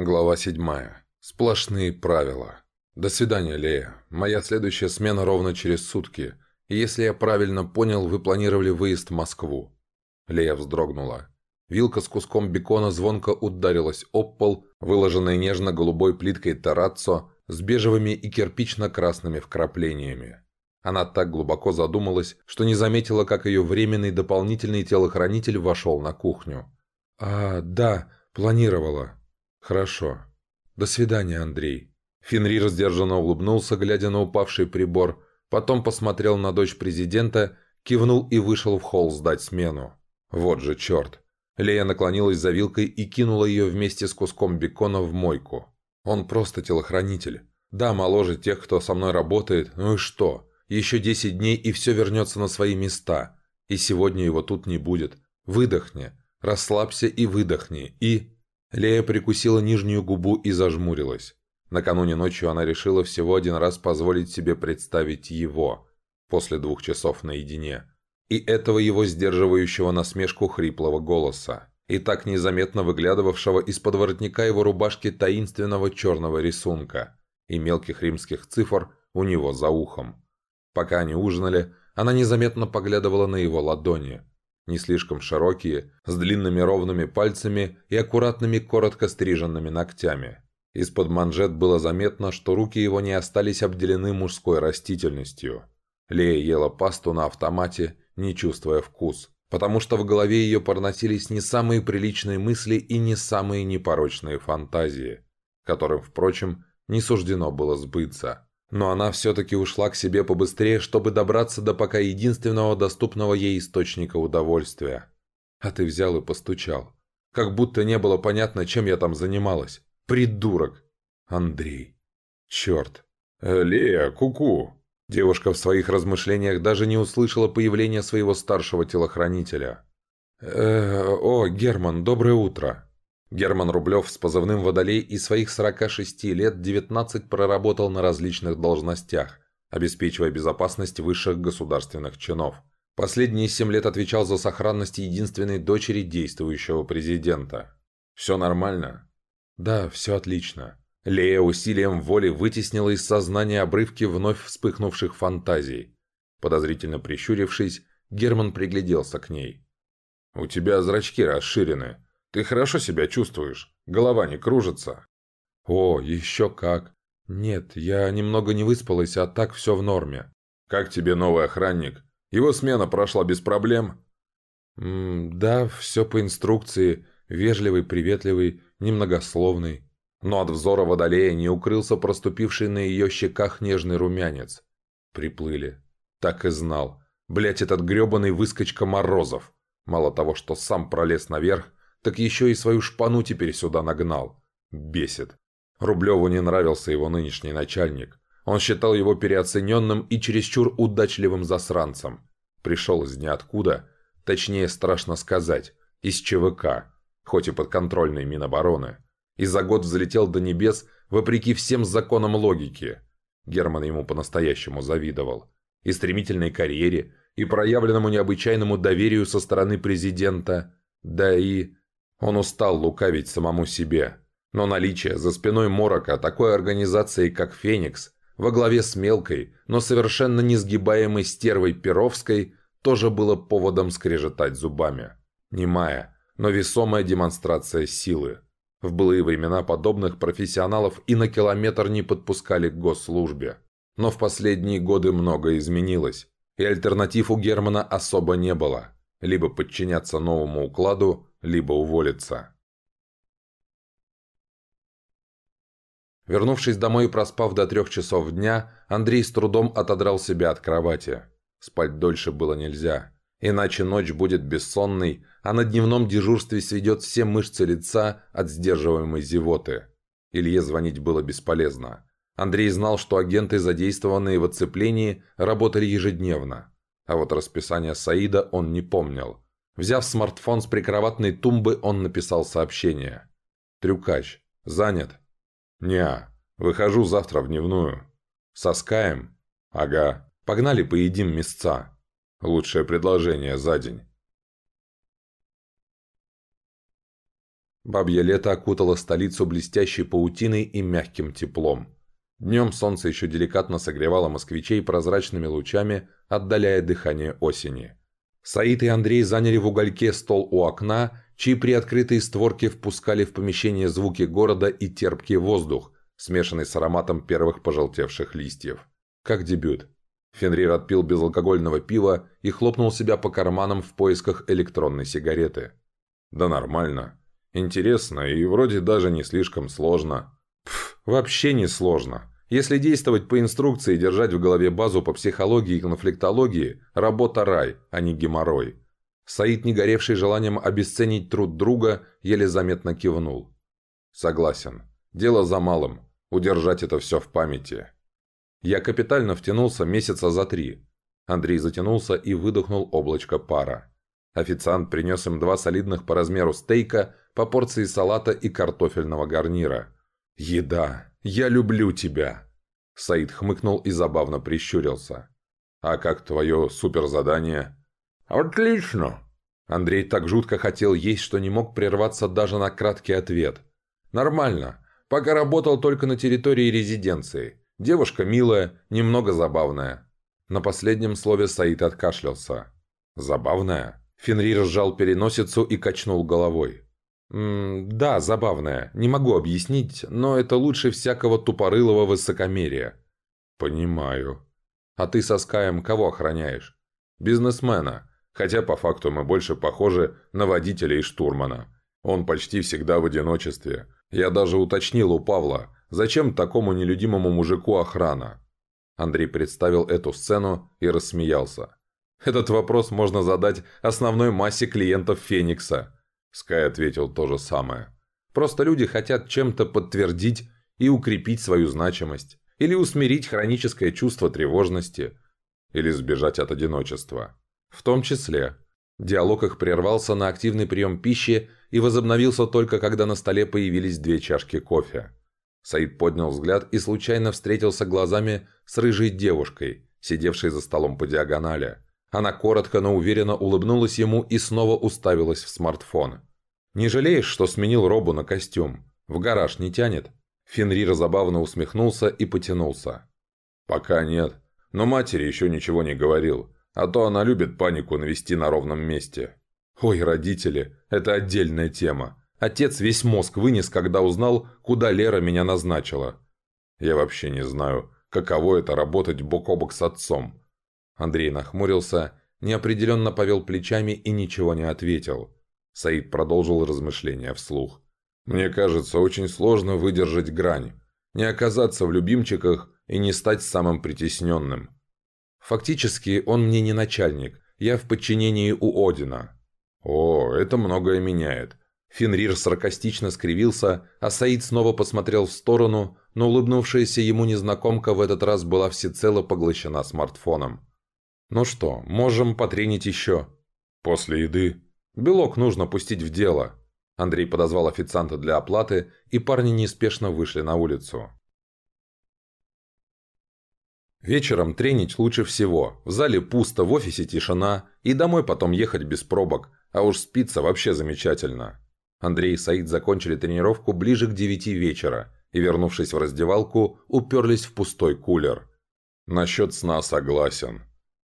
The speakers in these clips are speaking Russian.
Глава 7. Сплошные правила. До свидания, Лея. Моя следующая смена ровно через сутки. И если я правильно понял, вы планировали выезд в Москву. Лея вздрогнула. Вилка с куском бекона звонко ударилась об пол, выложенный нежно-голубой плиткой тараццо с бежевыми и кирпично-красными вкраплениями. Она так глубоко задумалась, что не заметила, как ее временный дополнительный телохранитель вошел на кухню. «А, да, планировала», «Хорошо. До свидания, Андрей». Фенрир сдержанно улыбнулся, глядя на упавший прибор, потом посмотрел на дочь президента, кивнул и вышел в холл сдать смену. Вот же черт. Лея наклонилась за вилкой и кинула ее вместе с куском бекона в мойку. Он просто телохранитель. Да, моложе тех, кто со мной работает, ну и что? Еще десять дней и все вернется на свои места. И сегодня его тут не будет. Выдохни. Расслабься и выдохни. И... Лея прикусила нижнюю губу и зажмурилась. Накануне ночью она решила всего один раз позволить себе представить его, после двух часов наедине. И этого его сдерживающего насмешку хриплого голоса, и так незаметно выглядывавшего из-под воротника его рубашки таинственного черного рисунка и мелких римских цифр у него за ухом. Пока они ужинали, она незаметно поглядывала на его ладони – не слишком широкие, с длинными ровными пальцами и аккуратными коротко стриженными ногтями. Из-под манжет было заметно, что руки его не остались обделены мужской растительностью. Лея ела пасту на автомате, не чувствуя вкус, потому что в голове ее проносились не самые приличные мысли и не самые непорочные фантазии, которым, впрочем, не суждено было сбыться. Но она все-таки ушла к себе побыстрее, чтобы добраться до пока единственного доступного ей источника удовольствия. А ты взял и постучал. Как будто не было понятно, чем я там занималась. Придурок. Андрей. Черт. Э, «Лея, куку!» -ку. Девушка в своих размышлениях даже не услышала появления своего старшего телохранителя. «Э, «О, Герман, доброе утро!» Герман Рублев с позывным «Водолей» и своих 46 лет 19 проработал на различных должностях, обеспечивая безопасность высших государственных чинов. Последние 7 лет отвечал за сохранность единственной дочери действующего президента. «Все нормально?» «Да, все отлично». Лея усилием воли вытеснила из сознания обрывки вновь вспыхнувших фантазий. Подозрительно прищурившись, Герман пригляделся к ней. «У тебя зрачки расширены», ты хорошо себя чувствуешь? Голова не кружится?» «О, еще как! Нет, я немного не выспалась, а так все в норме». «Как тебе новый охранник? Его смена прошла без проблем?» М «Да, все по инструкции. Вежливый, приветливый, немногословный». Но от взора водолея не укрылся проступивший на ее щеках нежный румянец. Приплыли. Так и знал. Блять, этот гребаный выскочка Морозов. Мало того, что сам пролез наверх, так еще и свою шпану теперь сюда нагнал. Бесит. Рублеву не нравился его нынешний начальник. Он считал его переоцененным и чересчур удачливым засранцем. Пришел из ниоткуда, точнее страшно сказать, из ЧВК, хоть и подконтрольной Минобороны. И за год взлетел до небес, вопреки всем законам логики. Герман ему по-настоящему завидовал. И стремительной карьере, и проявленному необычайному доверию со стороны президента, да и он устал лукавить самому себе. Но наличие за спиной Морока такой организации, как «Феникс», во главе с мелкой, но совершенно несгибаемой стервой Перовской, тоже было поводом скрежетать зубами. Немая, но весомая демонстрация силы. В былые времена подобных профессионалов и на километр не подпускали к госслужбе. Но в последние годы многое изменилось, и альтернатив у Германа особо не было. Либо подчиняться новому укладу, либо уволиться. Вернувшись домой и проспав до трех часов дня, Андрей с трудом отодрал себя от кровати. Спать дольше было нельзя. Иначе ночь будет бессонной, а на дневном дежурстве сведет все мышцы лица от сдерживаемой зевоты. Илье звонить было бесполезно. Андрей знал, что агенты, задействованные в оцеплении, работали ежедневно. А вот расписание Саида он не помнил. Взяв смартфон с прикроватной тумбы, он написал сообщение. «Трюкач. Занят?» «Не, выхожу завтра в дневную». «Соскаем?» «Ага. Погнали поедим мясца». «Лучшее предложение за день». Бабье лето окутало столицу блестящей паутиной и мягким теплом. Днем солнце еще деликатно согревало москвичей прозрачными лучами, отдаляя дыхание осени. Саид и Андрей заняли в угольке стол у окна, чьи приоткрытые створки впускали в помещение звуки города и терпкий воздух, смешанный с ароматом первых пожелтевших листьев. Как дебют. Фенрир отпил безалкогольного пива и хлопнул себя по карманам в поисках электронной сигареты. «Да нормально. Интересно и вроде даже не слишком сложно». Пф, вообще не сложно. Если действовать по инструкции и держать в голове базу по психологии и конфликтологии, работа рай, а не геморрой. Саид, не горевший желанием обесценить труд друга, еле заметно кивнул. «Согласен. Дело за малым. Удержать это все в памяти». Я капитально втянулся месяца за три. Андрей затянулся и выдохнул облачко пара. Официант принес им два солидных по размеру стейка, по порции салата и картофельного гарнира. «Еда! Я люблю тебя!» Саид хмыкнул и забавно прищурился. «А как твое суперзадание?» «Отлично!» Андрей так жутко хотел есть, что не мог прерваться даже на краткий ответ. «Нормально. Пока работал только на территории резиденции. Девушка милая, немного забавная». На последнем слове Саид откашлялся. «Забавная?» Фенрир сжал переносицу и качнул головой. «М «Да, забавная. Не могу объяснить, но это лучше всякого тупорылого высокомерия». «Понимаю. А ты со Скаем кого охраняешь?» «Бизнесмена. Хотя по факту мы больше похожи на водителя и штурмана. Он почти всегда в одиночестве. Я даже уточнил у Павла, зачем такому нелюдимому мужику охрана?» Андрей представил эту сцену и рассмеялся. «Этот вопрос можно задать основной массе клиентов «Феникса». Скай ответил то же самое. «Просто люди хотят чем-то подтвердить и укрепить свою значимость, или усмирить хроническое чувство тревожности, или сбежать от одиночества. В том числе. Диалог их прервался на активный прием пищи и возобновился только когда на столе появились две чашки кофе. Саид поднял взгляд и случайно встретился глазами с рыжей девушкой, сидевшей за столом по диагонали. Она коротко, но уверенно улыбнулась ему и снова уставилась в смартфон. «Не жалеешь, что сменил робу на костюм? В гараж не тянет?» Фенрир забавно усмехнулся и потянулся. «Пока нет. Но матери еще ничего не говорил. А то она любит панику навести на ровном месте». «Ой, родители, это отдельная тема. Отец весь мозг вынес, когда узнал, куда Лера меня назначила. Я вообще не знаю, каково это работать бок о бок с отцом. Андрей нахмурился, неопределенно повел плечами и ничего не ответил. Саид продолжил размышления вслух. «Мне кажется, очень сложно выдержать грань, не оказаться в любимчиках и не стать самым притесненным. Фактически он мне не начальник, я в подчинении у Одина». «О, это многое меняет». Фенрир саркастично скривился, а Саид снова посмотрел в сторону, но улыбнувшаяся ему незнакомка в этот раз была всецело поглощена смартфоном. «Ну что, можем потренить еще?» «После еды. Белок нужно пустить в дело». Андрей подозвал официанта для оплаты, и парни неспешно вышли на улицу. Вечером тренить лучше всего. В зале пусто, в офисе тишина, и домой потом ехать без пробок, а уж спится вообще замечательно. Андрей и Саид закончили тренировку ближе к девяти вечера и, вернувшись в раздевалку, уперлись в пустой кулер. «Насчет сна согласен»,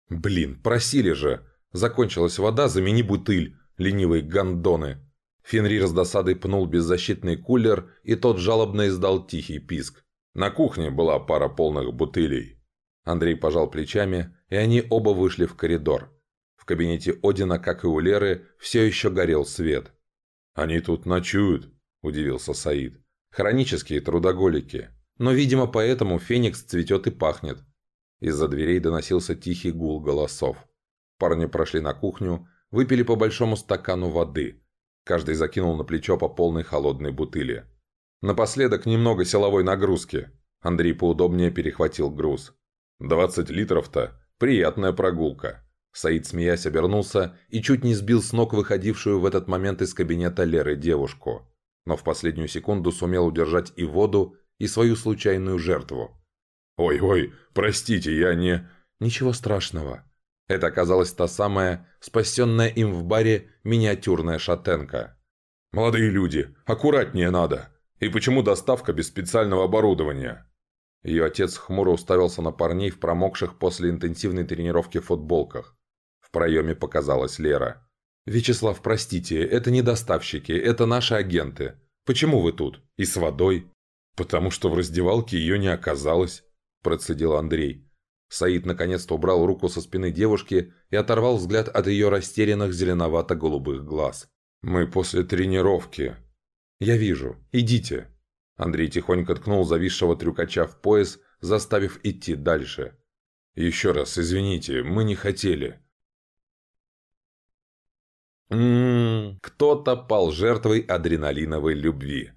«Блин, просили же! Закончилась вода, замени бутыль, ленивые гондоны!» Фенрир с досадой пнул беззащитный кулер, и тот жалобно издал тихий писк. На кухне была пара полных бутылей. Андрей пожал плечами, и они оба вышли в коридор. В кабинете Одина, как и у Леры, все еще горел свет. «Они тут ночуют», – удивился Саид. «Хронические трудоголики. Но, видимо, поэтому Феникс цветет и пахнет. Из-за дверей доносился тихий гул голосов. Парни прошли на кухню, выпили по большому стакану воды. Каждый закинул на плечо по полной холодной бутыли. Напоследок немного силовой нагрузки. Андрей поудобнее перехватил груз. «Двадцать литров-то? Приятная прогулка». Саид, смеясь, обернулся и чуть не сбил с ног выходившую в этот момент из кабинета Леры девушку. Но в последнюю секунду сумел удержать и воду, и свою случайную жертву. «Ой-ой, простите, я не...» «Ничего страшного». Это оказалась та самая, спасенная им в баре, миниатюрная шатенка. «Молодые люди, аккуратнее надо! И почему доставка без специального оборудования?» Ее отец хмуро уставился на парней в промокших после интенсивной тренировки футболках. В проеме показалась Лера. «Вячеслав, простите, это не доставщики, это наши агенты. Почему вы тут? И с водой?» «Потому что в раздевалке ее не оказалось», – процедил Андрей. Саид наконец-то убрал руку со спины девушки и оторвал взгляд от ее растерянных зеленовато-голубых глаз. «Мы после тренировки». «Я вижу. Идите». Андрей тихонько ткнул зависшего трюкача в пояс, заставив идти дальше. «Еще раз, извините, мы не хотели». Ммм, кто-то пал жертвой адреналиновой любви.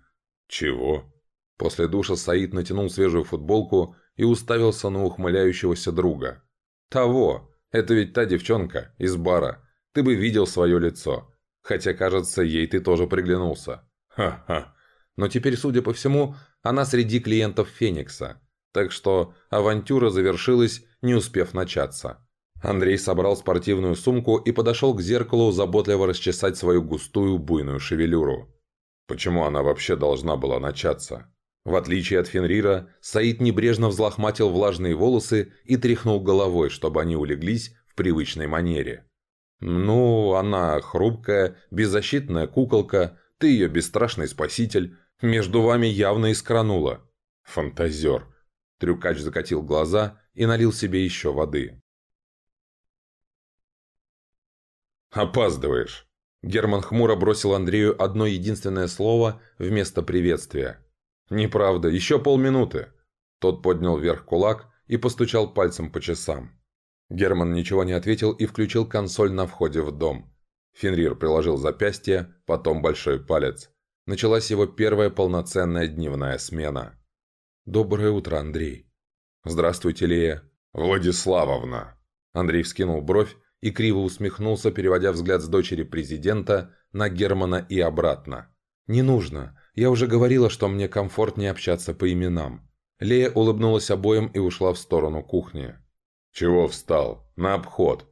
Чего? После душа Саид натянул свежую футболку и уставился на ухмыляющегося друга. «Того! Это ведь та девчонка из бара. Ты бы видел свое лицо. Хотя, кажется, ей ты тоже приглянулся. Ха-ха. Но теперь, судя по всему, она среди клиентов Феникса. Так что авантюра завершилась, не успев начаться. Андрей собрал спортивную сумку и подошел к зеркалу заботливо расчесать свою густую буйную шевелюру. Почему она вообще должна была начаться? В отличие от Фенрира, Саид небрежно взлохматил влажные волосы и тряхнул головой, чтобы они улеглись в привычной манере. «Ну, она хрупкая, беззащитная куколка, ты ее бесстрашный спаситель, между вами явно искрануло». «Фантазер». Трюкач закатил глаза и налил себе еще воды. «Опаздываешь!» Герман хмуро бросил Андрею одно единственное слово вместо приветствия. «Неправда, еще полминуты!» Тот поднял вверх кулак и постучал пальцем по часам. Герман ничего не ответил и включил консоль на входе в дом. Фенрир приложил запястье, потом большой палец. Началась его первая полноценная дневная смена. «Доброе утро, Андрей». «Здравствуйте, Лея». «Владиславовна». Андрей вскинул бровь и криво усмехнулся, переводя взгляд с дочери президента на Германа и обратно. «Не нужно. Я уже говорила, что мне комфортнее общаться по именам». Лея улыбнулась обоим и ушла в сторону кухни. «Чего встал? На обход!»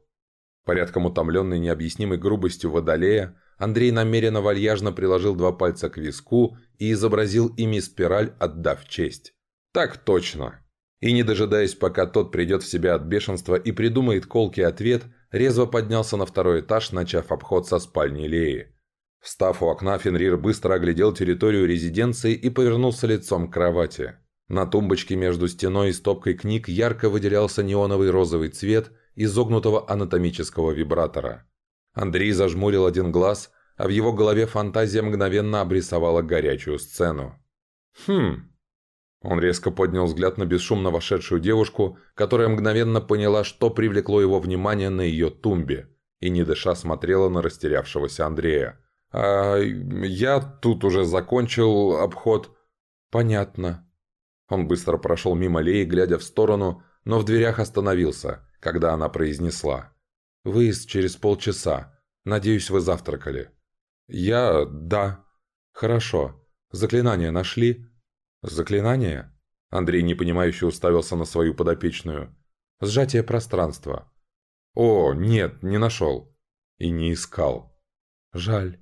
Порядком утомленный необъяснимой грубостью водолея, Андрей намеренно вальяжно приложил два пальца к виску и изобразил ими спираль, отдав честь. «Так точно!» И не дожидаясь, пока тот придет в себя от бешенства и придумает колкий ответ, резво поднялся на второй этаж, начав обход со спальни Леи. Встав у окна, Фенрир быстро оглядел территорию резиденции и повернулся лицом к кровати. На тумбочке между стеной и стопкой книг ярко выделялся неоновый розовый цвет изогнутого анатомического вибратора. Андрей зажмурил один глаз, а в его голове фантазия мгновенно обрисовала горячую сцену. «Хм, он резко поднял взгляд на бесшумно вошедшую девушку, которая мгновенно поняла, что привлекло его внимание на ее тумбе, и не дыша смотрела на растерявшегося Андрея. «А я тут уже закончил обход». «Понятно». Он быстро прошел мимо Леи, глядя в сторону, но в дверях остановился, когда она произнесла. «Выезд через полчаса. Надеюсь, вы завтракали». «Я... да». «Хорошо. Заклинание нашли?» «Заклинание?» Андрей непонимающе уставился на свою подопечную. «Сжатие пространства». «О, нет, не нашел». И не искал. «Жаль».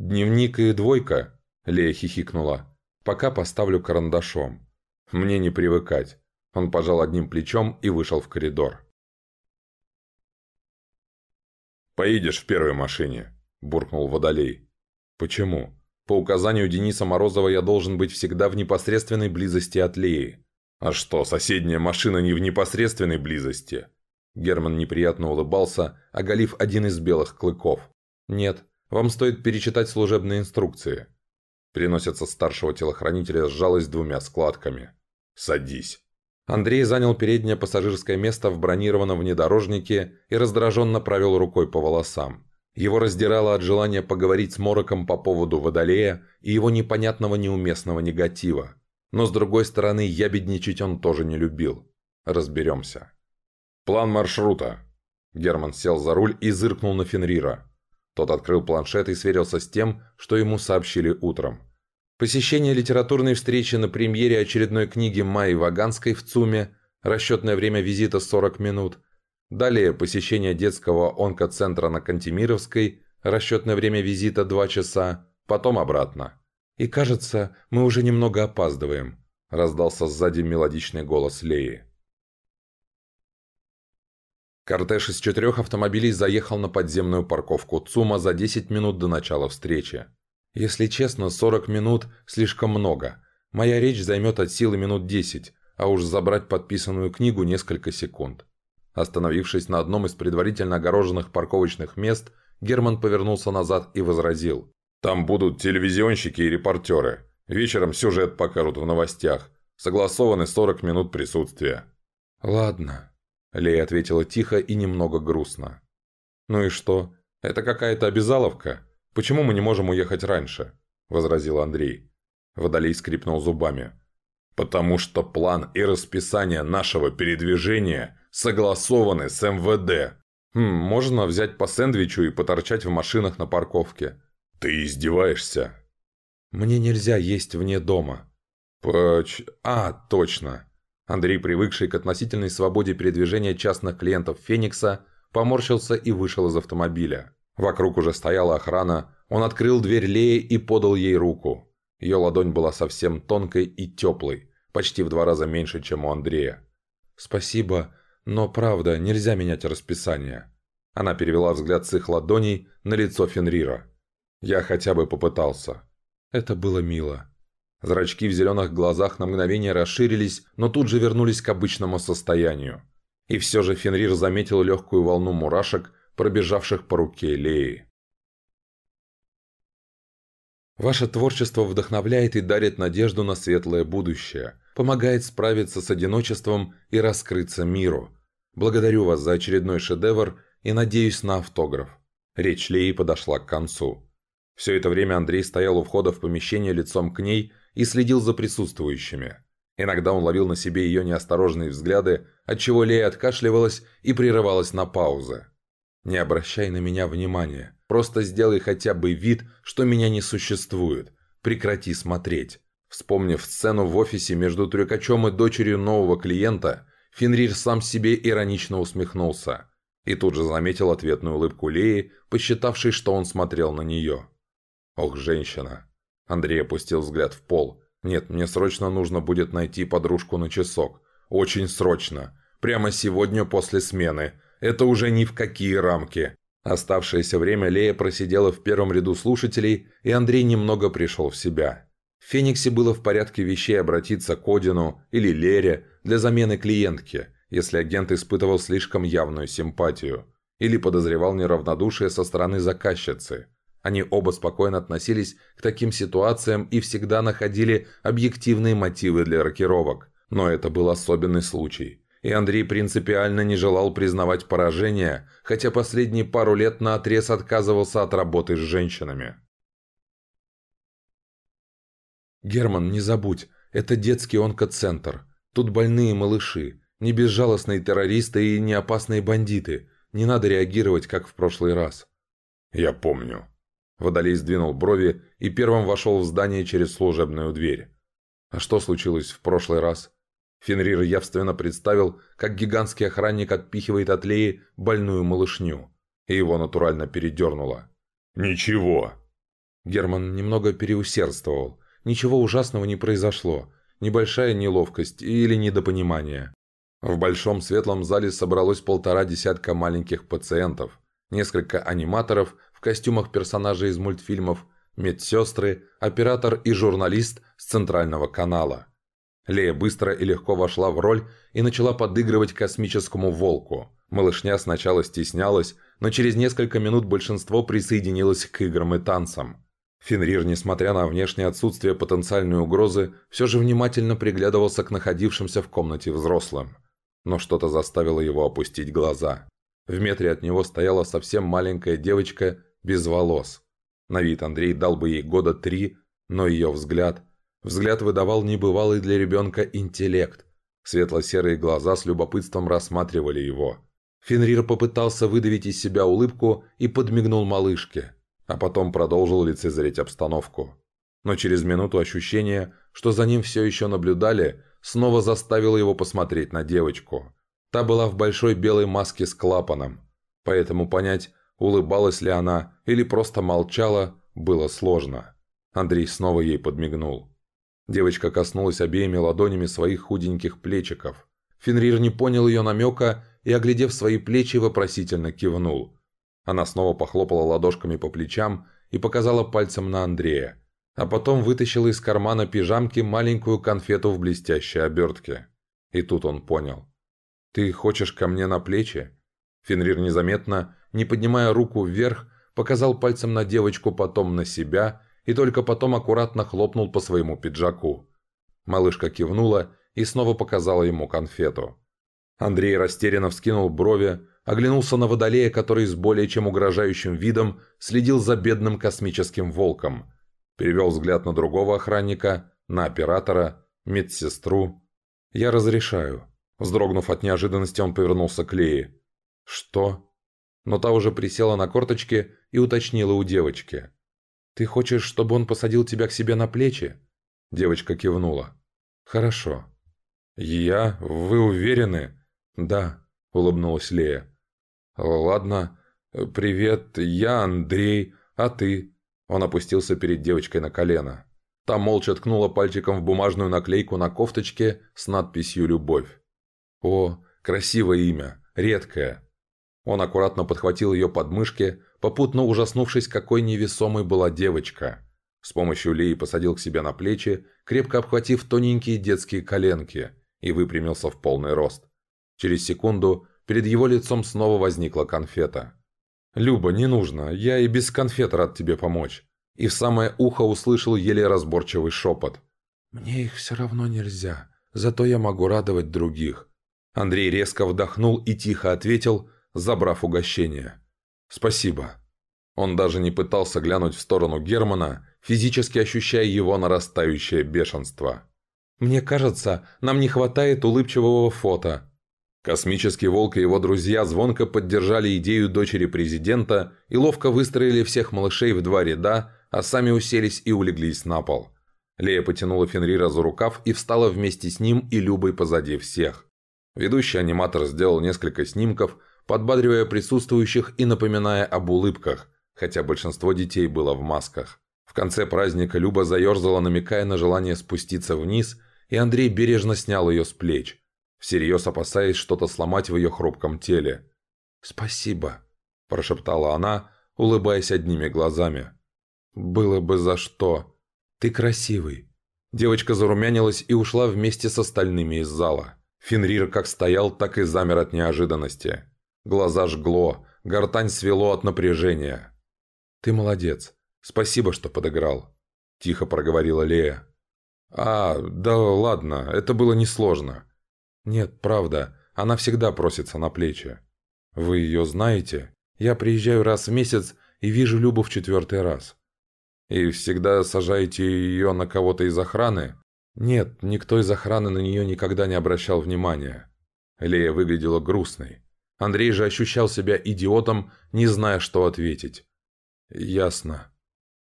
«Дневник и двойка?» Лея хихикнула. «Пока поставлю карандашом. Мне не привыкать». Он пожал одним плечом и вышел в коридор. «Поедешь в первой машине», – буркнул Водолей. «Почему?» По указанию Дениса Морозова я должен быть всегда в непосредственной близости от Леи. А что, соседняя машина не в непосредственной близости? Герман неприятно улыбался, оголив один из белых клыков. Нет, вам стоит перечитать служебные инструкции. Приносится старшего телохранителя сжалась двумя складками. «Садись». Андрей занял переднее пассажирское место в бронированном внедорожнике и раздраженно провел рукой по волосам. Его раздирало от желания поговорить с Мороком по поводу Водолея и его непонятного неуместного негатива. Но с другой стороны, ябедничать он тоже не любил. Разберемся. «План маршрута». Герман сел за руль и зыркнул на Фенрира. Тот открыл планшет и сверился с тем, что ему сообщили утром. Посещение литературной встречи на премьере очередной книги Майи Ваганской в ЦУМе, расчетное время визита 40 минут – Далее посещение детского онкоцентра на Кантемировской, расчетное время визита 2 часа, потом обратно. И кажется, мы уже немного опаздываем», – раздался сзади мелодичный голос Леи. Кортеж из четырех автомобилей заехал на подземную парковку ЦУМа за 10 минут до начала встречи. Если честно, 40 минут слишком много. Моя речь займет от силы минут 10, а уж забрать подписанную книгу несколько секунд. Остановившись на одном из предварительно огороженных парковочных мест, Герман повернулся назад и возразил. «Там будут телевизионщики и репортеры. Вечером сюжет покажут в новостях. Согласованы 40 минут присутствия». «Ладно», – Лея ответила тихо и немного грустно. «Ну и что? Это какая-то обязаловка? Почему мы не можем уехать раньше?» – возразил Андрей. Водолей скрипнул зубами. «Потому что план и расписание нашего передвижения согласованы с МВД. Хм, можно взять по сэндвичу и поторчать в машинах на парковке». «Ты издеваешься?» «Мне нельзя есть вне дома». «Поч... А, точно». Андрей, привыкший к относительной свободе передвижения частных клиентов «Феникса», поморщился и вышел из автомобиля. Вокруг уже стояла охрана, он открыл дверь Леи и подал ей руку. Ее ладонь была совсем тонкой и теплой, почти в два раза меньше, чем у Андрея. «Спасибо, но правда, нельзя менять расписание». Она перевела взгляд с их ладоней на лицо Фенрира. «Я хотя бы попытался». Это было мило. Зрачки в зеленых глазах на мгновение расширились, но тут же вернулись к обычному состоянию. И все же Фенрир заметил легкую волну мурашек, пробежавших по руке Леи. Ваше творчество вдохновляет и дарит надежду на светлое будущее, помогает справиться с одиночеством и раскрыться миру. Благодарю вас за очередной шедевр и надеюсь на автограф. Речь Леи подошла к концу. Все это время Андрей стоял у входа в помещение лицом к ней и следил за присутствующими. Иногда он ловил на себе ее неосторожные взгляды, отчего Лея откашливалась и прерывалась на паузы. «Не обращай на меня внимания. Просто сделай хотя бы вид, что меня не существует. Прекрати смотреть». Вспомнив сцену в офисе между трюкачом и дочерью нового клиента, Фенрир сам себе иронично усмехнулся. И тут же заметил ответную улыбку Леи, посчитавшей, что он смотрел на нее. «Ох, женщина!» Андрей опустил взгляд в пол. «Нет, мне срочно нужно будет найти подружку на часок. Очень срочно. Прямо сегодня после смены. Это уже ни в какие рамки. Оставшееся время Лея просидела в первом ряду слушателей, и Андрей немного пришел в себя. В Фениксе было в порядке вещей обратиться к Одину или Лере для замены клиентки, если агент испытывал слишком явную симпатию, или подозревал неравнодушие со стороны заказчицы. Они оба спокойно относились к таким ситуациям и всегда находили объективные мотивы для рокировок. Но это был особенный случай и Андрей принципиально не желал признавать поражение, хотя последние пару лет наотрез отказывался от работы с женщинами. «Герман, не забудь, это детский онкоцентр. Тут больные малыши, не безжалостные террористы и не опасные бандиты. Не надо реагировать, как в прошлый раз». «Я помню». Водолей сдвинул брови и первым вошел в здание через служебную дверь. «А что случилось в прошлый раз?» Фенрир явственно представил, как гигантский охранник отпихивает от Леи больную малышню. И его натурально передернуло. «Ничего!» Герман немного переусердствовал. Ничего ужасного не произошло. Небольшая неловкость или недопонимание. В большом светлом зале собралось полтора десятка маленьких пациентов. Несколько аниматоров в костюмах персонажей из мультфильмов, медсестры, оператор и журналист с центрального канала. Лея быстро и легко вошла в роль и начала подыгрывать космическому волку. Малышня сначала стеснялась, но через несколько минут большинство присоединилось к играм и танцам. Фенрир, несмотря на внешнее отсутствие потенциальной угрозы, все же внимательно приглядывался к находившимся в комнате взрослым. Но что-то заставило его опустить глаза. В метре от него стояла совсем маленькая девочка без волос. На вид Андрей дал бы ей года три, но ее взгляд – Взгляд выдавал небывалый для ребенка интеллект. Светло-серые глаза с любопытством рассматривали его. Фенрир попытался выдавить из себя улыбку и подмигнул малышке, а потом продолжил лицезреть обстановку. Но через минуту ощущение, что за ним все еще наблюдали, снова заставило его посмотреть на девочку. Та была в большой белой маске с клапаном, поэтому понять, улыбалась ли она или просто молчала, было сложно. Андрей снова ей подмигнул. Девочка коснулась обеими ладонями своих худеньких плечиков. Фенрир не понял ее намека и, оглядев свои плечи, вопросительно кивнул. Она снова похлопала ладошками по плечам и показала пальцем на Андрея, а потом вытащила из кармана пижамки маленькую конфету в блестящей обертке. И тут он понял. «Ты хочешь ко мне на плечи?» Фенрир незаметно, не поднимая руку вверх, показал пальцем на девочку, потом на себя и только потом аккуратно хлопнул по своему пиджаку. Малышка кивнула и снова показала ему конфету. Андрей растерянно вскинул брови, оглянулся на водолея, который с более чем угрожающим видом следил за бедным космическим волком. Перевел взгляд на другого охранника, на оператора, медсестру. «Я разрешаю». Вздрогнув от неожиданности, он повернулся к Лее. «Что?» Но та уже присела на корточки и уточнила у девочки. «Ты хочешь, чтобы он посадил тебя к себе на плечи?» Девочка кивнула. «Хорошо». «Я? Вы уверены?» «Да», — улыбнулась Лея. «Ладно. Привет, я Андрей, а ты?» Он опустился перед девочкой на колено. Та молча ткнула пальчиком в бумажную наклейку на кофточке с надписью «Любовь». «О, красивое имя, редкое». Он аккуратно подхватил ее подмышки, попутно ужаснувшись, какой невесомой была девочка. С помощью Леи посадил к себе на плечи, крепко обхватив тоненькие детские коленки, и выпрямился в полный рост. Через секунду перед его лицом снова возникла конфета. «Люба, не нужно, я и без конфет рад тебе помочь». И в самое ухо услышал еле разборчивый шепот. «Мне их все равно нельзя, зато я могу радовать других». Андрей резко вдохнул и тихо ответил, забрав угощение. «Спасибо». Он даже не пытался глянуть в сторону Германа, физически ощущая его нарастающее бешенство. «Мне кажется, нам не хватает улыбчивого фото». Космический волк и его друзья звонко поддержали идею дочери президента и ловко выстроили всех малышей в два ряда, а сами уселись и улеглись на пол. Лея потянула Фенрира за рукав и встала вместе с ним и Любой позади всех. Ведущий аниматор сделал несколько снимков, подбадривая присутствующих и напоминая об улыбках, хотя большинство детей было в масках. В конце праздника Люба заерзала, намекая на желание спуститься вниз, и Андрей бережно снял ее с плеч, всерьез опасаясь что-то сломать в ее хрупком теле. «Спасибо», – прошептала она, улыбаясь одними глазами. «Было бы за что. Ты красивый». Девочка зарумянилась и ушла вместе с остальными из зала. Фенрир как стоял, так и замер от неожиданности. Глаза жгло, гортань свело от напряжения. «Ты молодец. Спасибо, что подыграл», – тихо проговорила Лея. «А, да ладно, это было несложно». «Нет, правда, она всегда просится на плечи». «Вы ее знаете? Я приезжаю раз в месяц и вижу Любу в четвертый раз». «И всегда сажаете ее на кого-то из охраны?» «Нет, никто из охраны на нее никогда не обращал внимания». Лея выглядела грустной. Андрей же ощущал себя идиотом, не зная, что ответить. «Ясно.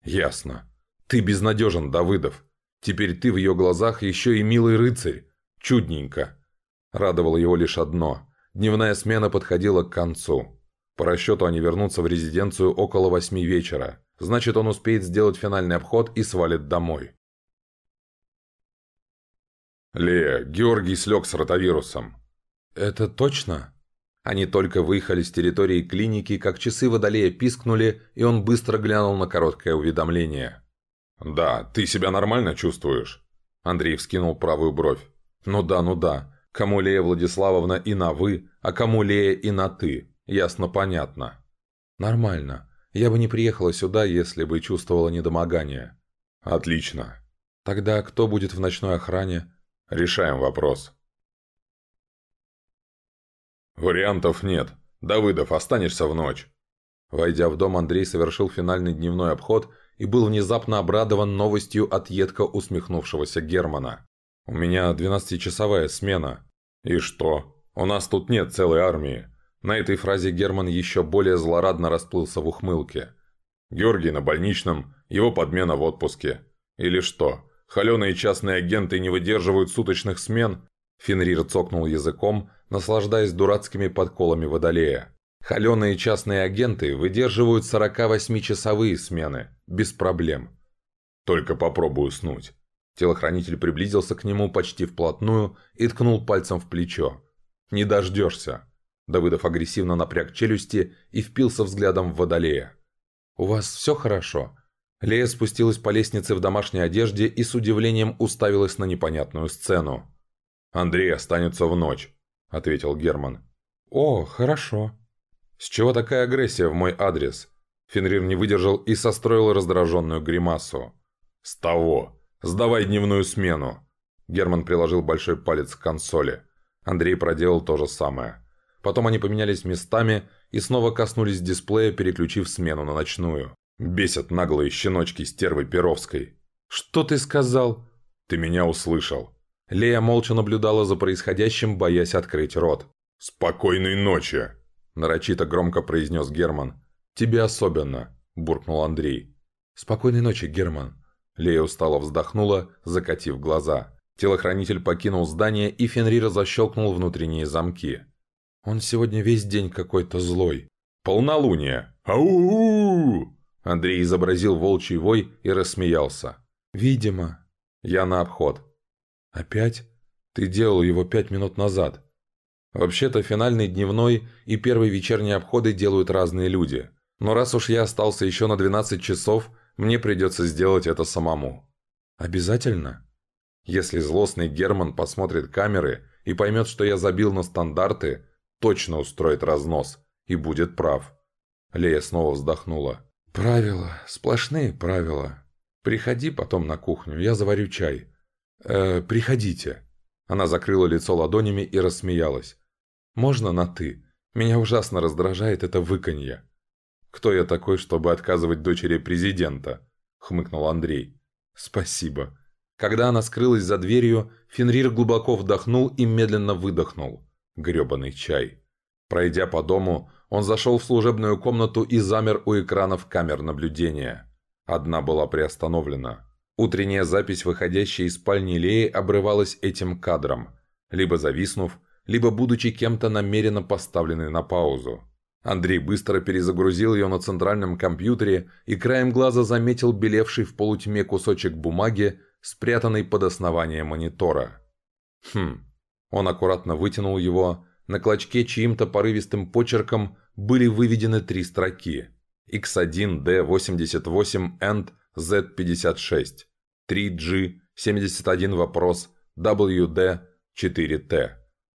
Ясно. Ты безнадежен, Давыдов. Теперь ты в ее глазах еще и милый рыцарь. Чудненько». Радовало его лишь одно. Дневная смена подходила к концу. По расчету они вернутся в резиденцию около восьми вечера. Значит, он успеет сделать финальный обход и свалит домой. «Лея, Георгий слег с ротавирусом». «Это точно?» Они только выехали с территории клиники, как часы водолея пискнули, и он быстро глянул на короткое уведомление. «Да, ты себя нормально чувствуешь?» Андрей вскинул правую бровь. «Ну да, ну да. Кому Лея Владиславовна и на «вы», а кому Лея и на «ты». Ясно-понятно». «Нормально. Я бы не приехала сюда, если бы чувствовала недомогание». «Отлично». «Тогда кто будет в ночной охране?» «Решаем вопрос». «Вариантов нет. Давыдов, останешься в ночь». Войдя в дом, Андрей совершил финальный дневной обход и был внезапно обрадован новостью от едко усмехнувшегося Германа. «У меня двенадцатичасовая смена». «И что? У нас тут нет целой армии». На этой фразе Герман еще более злорадно расплылся в ухмылке. «Георгий на больничном, его подмена в отпуске. Или что, холеные частные агенты не выдерживают суточных смен?» Фенрир цокнул языком, наслаждаясь дурацкими подколами водолея. Холеные частные агенты выдерживают 48-часовые смены, без проблем. Только попробуй уснуть». Телохранитель приблизился к нему почти вплотную и ткнул пальцем в плечо. «Не дождешься». Давыдов агрессивно напряг челюсти и впился взглядом в водолея. «У вас все хорошо?» Лея спустилась по лестнице в домашней одежде и с удивлением уставилась на непонятную сцену. «Андрей останется в ночь», — ответил Герман. «О, хорошо». «С чего такая агрессия в мой адрес?» Фенрир не выдержал и состроил раздраженную гримасу. «С того! Сдавай дневную смену!» Герман приложил большой палец к консоли. Андрей проделал то же самое. Потом они поменялись местами и снова коснулись дисплея, переключив смену на ночную. «Бесят наглые щеночки стервы Перовской!» «Что ты сказал?» «Ты меня услышал!» Лея молча наблюдала за происходящим, боясь открыть рот. «Спокойной ночи!» Нарочито громко произнес Герман. «Тебе особенно», – буркнул Андрей. «Спокойной ночи, Герман». Лея устало вздохнула, закатив глаза. Телохранитель покинул здание, и Фенрира защелкнул внутренние замки. «Он сегодня весь день какой-то злой». «Полнолуние! Ау!» Андрей изобразил волчий вой и рассмеялся. «Видимо. Я на обход». «Опять? Ты делал его пять минут назад». Вообще-то финальный дневной и первый вечерний обходы делают разные люди. Но раз уж я остался еще на 12 часов, мне придется сделать это самому. Обязательно? Если злостный Герман посмотрит камеры и поймет, что я забил на стандарты, точно устроит разнос и будет прав. Лея снова вздохнула. «Правила, сплошные правила. Приходи потом на кухню, я заварю чай. Э, приходите». Она закрыла лицо ладонями и рассмеялась. «Можно на «ты»? Меня ужасно раздражает это выканье». «Кто я такой, чтобы отказывать дочери президента?» – хмыкнул Андрей. «Спасибо». Когда она скрылась за дверью, Фенрир глубоко вдохнул и медленно выдохнул. Гребаный чай. Пройдя по дому, он зашел в служебную комнату и замер у экранов камер наблюдения. Одна была приостановлена. Утренняя запись, выходящая из спальни Леи, обрывалась этим кадром, либо зависнув, либо будучи кем-то намеренно поставленной на паузу. Андрей быстро перезагрузил ее на центральном компьютере и краем глаза заметил белевший в полутьме кусочек бумаги, спрятанный под основание монитора. Хм. Он аккуратно вытянул его. На клочке чьим-то порывистым почерком были выведены три строки. X1D88 and Z56. 3G 71 вопрос WD 4T.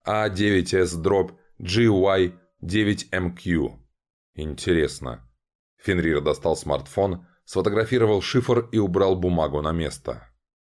A9S дробь GY 9MQ. Интересно. Фенрир достал смартфон, сфотографировал шифр и убрал бумагу на место.